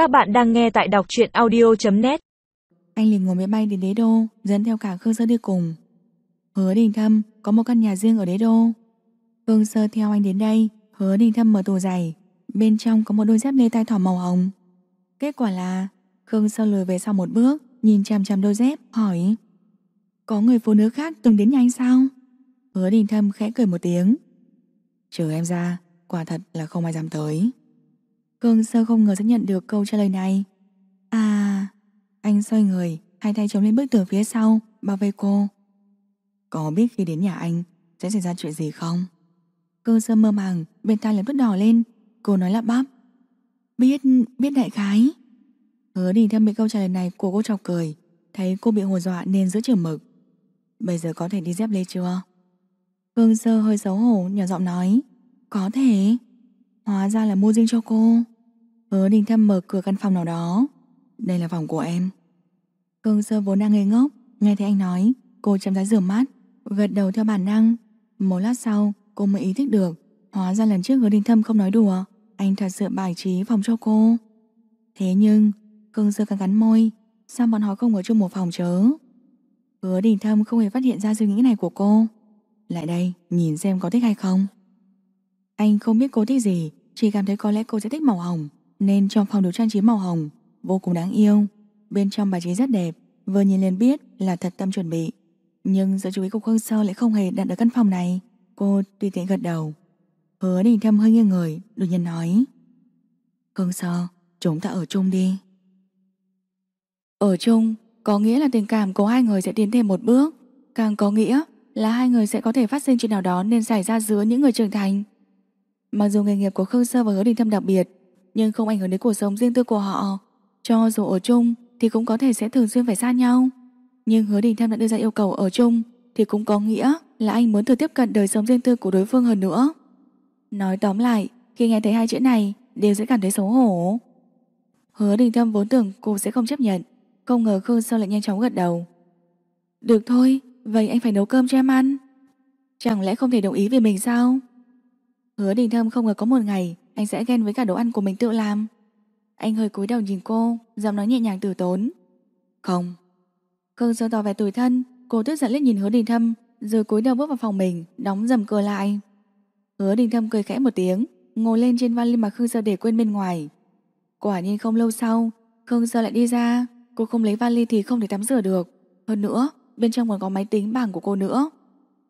Các bạn đang nghe tại đọc truyện audio.net Anh liền ngồi máy bay đến đế đô, Dẫn theo cả Khương Sơ đi cùng. Hứa Đình Thâm, có một căn nhà riêng ở đế đô. Khương Sơ theo anh đến đây, Hứa Đình Thâm mở tủ giày. Bên trong có một đôi dép lê tai thỏ màu hồng. Kết quả là, Khương Sơ lùi về sau một bước, Nhìn chằm chằm đôi dép, hỏi, Có người phụ nữ khác từng đến nhà anh sao? Hứa Đình Thâm khẽ cười một tiếng Trừ em ra, Quả thật là không ai dám tới. Cương Sơ không ngờ sẽ nhận được câu trả lời này? À Anh xoay người Hai tay chống lên bức tường phía sau Bảo vệ cô. Có biết khi đến nhà anh Sẽ xảy ra chuyện gì không? Cương Sơ mơ màng Bên tai lập tức đỏ lên. Cô nói lắp bắp. Biết, biết đại khái. Hứa đình thâm bị câu trả lời này của cô chọc cười. Thấy cô bị hồ dọa nên giữ trường mực. Bây giờ có thể đi dép lê chưa? Cương Sơ hơi xấu hổ nhỏ giọng nói. Có thể. Hóa ra là mua riêng cho cô. Hứa đình thâm mở cửa căn phòng nào đó. Đây là phòng của em. Cương Sơ vốn đang ngây ngốc, Nghe thấy anh nói, Cô chậm rãi rửa mắt, Gật đầu theo bản năng. Một lát sau, cô mới ý thức được, Hóa ra lần trước hứa đình thâm không nói đùa, Anh thật sự bài trí phòng cho cô. Thế nhưng Cương Sơ càng cắn môi, Sao bọn họ không ở chung một phòng chớ? Hứa đình thâm không hề phát hiện ra suy nghĩ này của cô. Lại đây, nhìn xem có thích hay không. Anh không biết cô thích gì chỉ cảm thấy có lẽ cô sẽ thích màu hồng, Nên trong phòng được trang trí màu hồng, Vô cùng đáng yêu. Bên trong bài trí rất đẹp, Vừa nhìn liền biết là thật tâm chuẩn bị. Nhưng sự chú ý của Khương Sơ lại không hề đặt ở căn phòng này. Cô tùy tiện gật đầu. Hứa đình thâm hơi nghiêng người, Đột nhiên nói, Khương Sơ, chúng ta ở chung đi. Ở chung, Có nghĩa là tình cảm của hai người sẽ tiến thêm một bước. Càng có nghĩa là hai người sẽ có thể phát sinh chuyện nào đó Nên xảy ra giữa những người trưởng thành. Mặc dù nghề nghiệp của Khương Sơ và Hứa Đình Thâm đặc biệt, Nhưng không ảnh hưởng đến cuộc sống riêng tư của họ. Cho dù ở chung Thì cũng có thể sẽ thường xuyên phải xa nhau. Nhưng Hứa Đình Thâm đã đưa ra yêu cầu ở chung Thì cũng có nghĩa là anh muốn thử tiếp cận đời sống riêng tư của đối phương hơn nữa. Nói tóm lại, Khi nghe thấy hai chữ này, Đều sẽ cảm thấy xấu hổ. Hứa đình thâm vốn tưởng cô sẽ không chấp nhận, Không ngờ Khương Sơ lại nhanh chóng gật đầu. Được thôi, Vậy anh phải nấu cơm cho em ăn. Chẳng lẽ không thể đồng ý vì mình sao? Hứa đình thơm không ngờ có một ngày, Anh sẽ ghen với cả đồ ăn của mình tự làm. Anh hơi cúi đầu nhìn cô, Giọng nói nhẹ nhàng từ tốn. Không. Khương Sơ tỏ vẻ tủi thân, Cô tức giận liếc nhìn hứa đình thâm Rồi cúi đầu bước vào phòng mình, Đóng dầm cửa lại. Hứa đình thâm cười khẽ một tiếng, Ngồi lên trên vali mà Khương Sơ để quên bên ngoài. Quả nhiên không lâu sau, Khương Sơ lại đi ra, Cô không lấy vali thì không thể tắm rửa được. Hơn nữa, bên trong còn có máy tính bảng của cô nữa.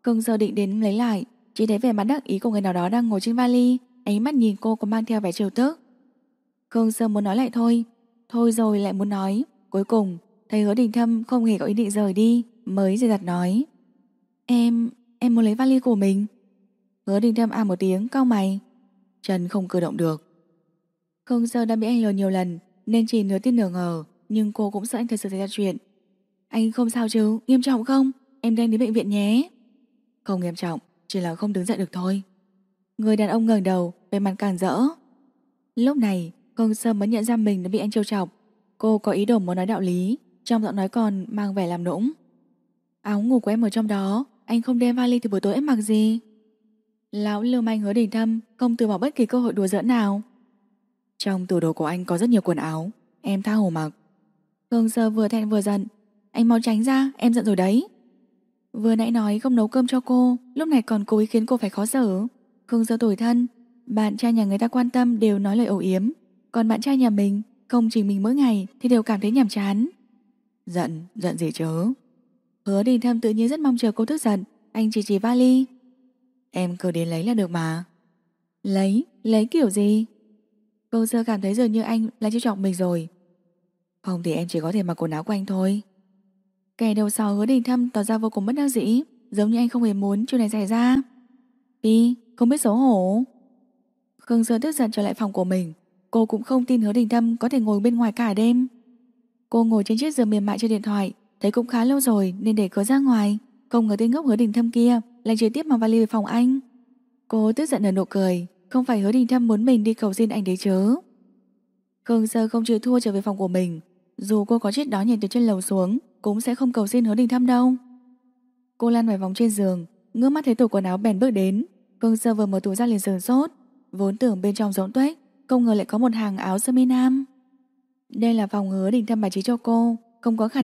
Khương Sơ định đến lấy lại chỉ thấy vẻ mặt đắc ý của người nào đó đang ngồi trên vali Ánh mắt nhìn cô có mang theo vẻ trêu tức. Khương Sơ muốn nói lại thôi. Thôi rồi lại muốn nói. Cuối cùng thấy hứa đình thâm không hề có ý định rời đi Mới dè dặt nói. Em, em muốn lấy vali của mình. Hứa đình thâm à một tiếng cau mày. Chân không cử động được. Khương Sơ đã bị anh lừa nhiều lần Nên chỉ nửa tin nửa ngờ Nhưng cô cũng sợ anh thật sự xảy ra chuyện. Anh không sao chứ, nghiêm trọng không? Em đang đến bệnh viện nhé. Không nghiêm trọng, chỉ là không đứng dậy được thôi. Người đàn ông ngẩng đầu Về mặt càng rỡ. Lúc này Khương Sơ mới nhận ra mình đã bị anh trêu chọc. Cô có ý đồ muốn nói đạo lý, Trong giọng nói còn mang vẻ làm nũng. Áo ngủ của em ở trong đó, Anh không đem vali thì buổi tối em mặc gì? Lão lưu manh hứa đình thâm, Không từ bỏ bất kỳ cơ hội đùa giỡn nào. Trong tủ đồ của anh có rất nhiều quần áo, Em tha hồ mặc. Khương Sơ vừa thẹn vừa giận, Anh mau tránh ra, em giận rồi đấy. Vừa nãy nói không nấu cơm cho cô Lúc này còn cố ý khiến cô phải khó xử. Khương Sơ tủi thân Bạn trai nhà người ta quan tâm đều nói lời ẩu yếm. Còn bạn trai nhà mình Không chỉ mình mỗi ngày thì đều cảm thấy nhàm chán. Giận, giận gì chớ Hứa đình thâm tự nhiên rất mong chờ cô tức giận. Anh chỉ chỉ vali. Em cứ đến lấy là được mà. Lấy? Lấy kiểu gì? Cô sơ cảm thấy dường như anh là chiêu chọc mình rồi. Không thì em chỉ có thể mặc quần áo của anh thôi Kẻ đầu sau hứa đình thâm tỏ ra vô cùng bất đắc dĩ Giống như anh không hề muốn chuyện này xảy ra. Đi, không biết xấu hổ. Khương Sơ tức giận trở lại phòng của mình. Cô cũng không tin hứa đình thâm có thể ngồi bên ngoài cả đêm. Cô ngồi trên chiếc giường mềm mại trên điện thoại Thấy cũng khá lâu rồi nên để cửa ra ngoài. Không ngờ tên ngốc hứa đình thâm kia Lại trực tiếp mang vali về phòng anh. Cô tức giận nở nụ cười Không phải hứa đình thâm muốn mình đi cầu xin anh đấy chứ. Khương Sơ không chịu thua trở về phòng của mình Dù cô có chết đó nhìn từ trên lầu xuống. Cũng sẽ không cầu xin hứa đình thăm đâu. Cô lăn vài vòng trên giường, Ngước mắt thấy tủ quần áo bèn bước đến. Phương Sơ vừa mở tủ ra liền sửng sốt. Vốn tưởng bên trong giống tuếch, Không ngờ lại có một hàng áo sơ mi nam. Đây là phòng hứa đình thăm bài trí cho cô, Không có khả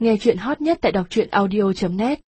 Nghe chuyện hot nhất tại đọc truyện audio.net